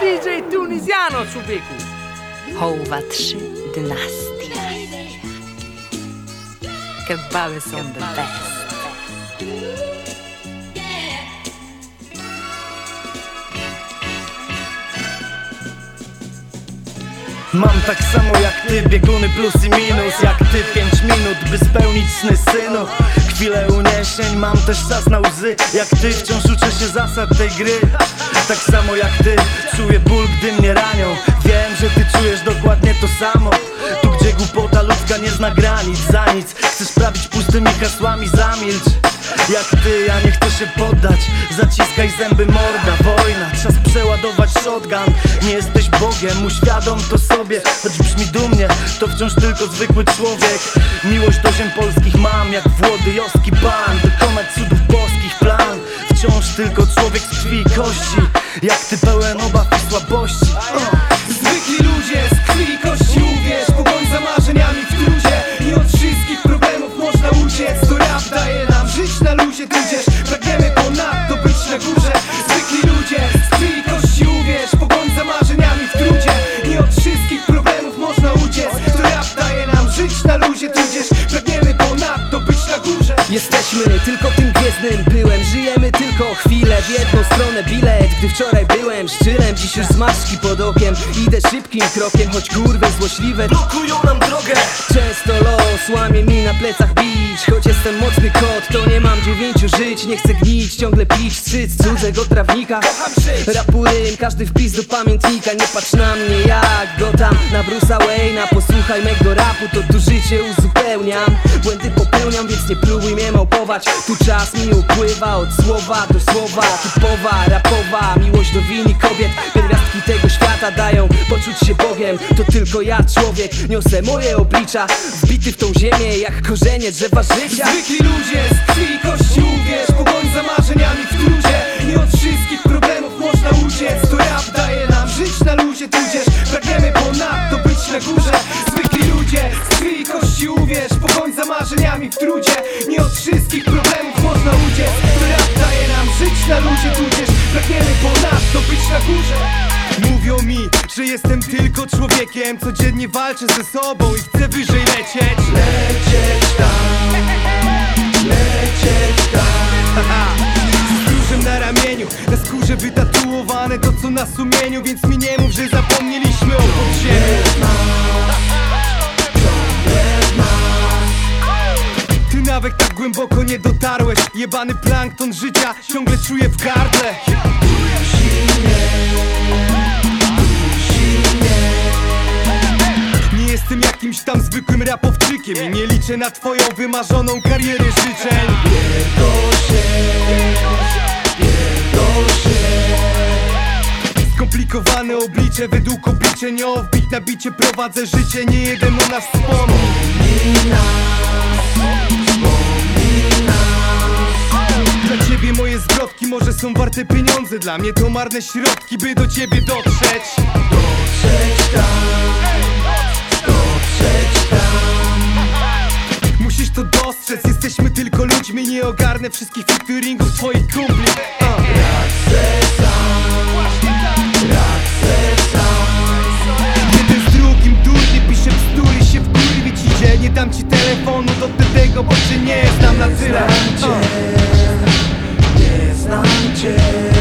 DJ Tunizijano Cubiku. Hova 311. Kebab is on the best. Mam tak samo jak ty, bieguny plus i minus Jak ty, pięć minut, by spełnić sny synu. Chwilę uniesień, mam też czas na łzy. Jak ty, wciąż uczę się zasad tej gry. Tak samo jak ty, czuję ból, gdy mnie ranią. Wiem, że ty czujesz dokładnie to samo. Tu gdzie głupota ludzka nie zna granic Za nic, chcesz sprawić pustymi hasłami, zamilcz. Jak ty, ja nie chcę się poddać. Zaciskaj zęby morda, wojna. Czas przeładować shotgun. Nie jesteś Bogiem, uświadom to sobie Choć brzmi dumnie, to wciąż tylko zwykły człowiek. Miłość do ziem polskich mam Jak Włody Joski Pan. Dokonać cudów boskich plan. Wciąż tylko człowiek z krwi i kości Jak ty pełen obaw i słabości. Jesteśmy tylko tym gwiezdnym pyłem Żyjemy tylko chwilę w jedną stronę. Bilet Gdy wczoraj byłem szczylem, dziś już zmarszki pod okiem. Idę szybkim krokiem, choć kurwy złośliwe Blokują nam drogę. Często los łamie mi na plecach bić Choć jestem mocny kot, to nie dziewięciu żyć Nie chcę gnić, ciągle pić, strzyc cudzego trawnika. Rapurym, każdy wpis do pamiętnika Nie patrz na mnie jak go tam. Na Bruce'a Wayne'a Posłuchaj mego rapu, to tu życie uzupełniam. Błędy popełniam, więc nie próbuj mnie małpować. Tu czas mi upływa od słowa do słowa. Typowa, rapowa, miłość do win i kobiet. Pierwiastki tego świata dają poczuć się Bogiem. To tylko ja człowiek, niosę moje oblicza. Wbity w tą ziemię jak korzenie drzewa życia. Zwykli ludzie To rap daje nam żyć na luzie Tudzież. Pragniemy ponadto być na górze. Zwykli ludzie z krwi i kości uwierz Pogoń za marzeniami w trudzie. Nie od wszystkich problemów można uciec. To rap daje nam żyć na luzie Tudzież. Pragniemy ponadto być na górze. Mówią mi, że jestem tylko człowiekiem. Codziennie walczę ze sobą i chcę wyżej lecieć. Lecieć co na sumieniu Więc mi nie mów, że zapomnieliśmy o podziemiu Ty nawet tak głęboko nie dotarłeś. Jebany plankton życia ciągle czuję w gardle. Nie jestem jakimś tam zwykłym rapowczykiem I nie liczę na twoją wymarzoną karierę życzeń Skomplikowane oblicze według obliczeń Nie wbit na bicie prowadzę życie Nie jeden o nas wspomni. Dla ciebie moje zwrotki może są warte pieniądze. Dla mnie to marne środki, by do ciebie dotrzeć. Dotrzeć tam Dotrzeć tam Musisz to dostrzec, jesteśmy tylko ludźmi Nie ogarnę wszystkich featuringów twoich kumpli. Uh. Se sam to ty tego, bo cię nie znam na tyle. Nie znam cię, nie znam cię.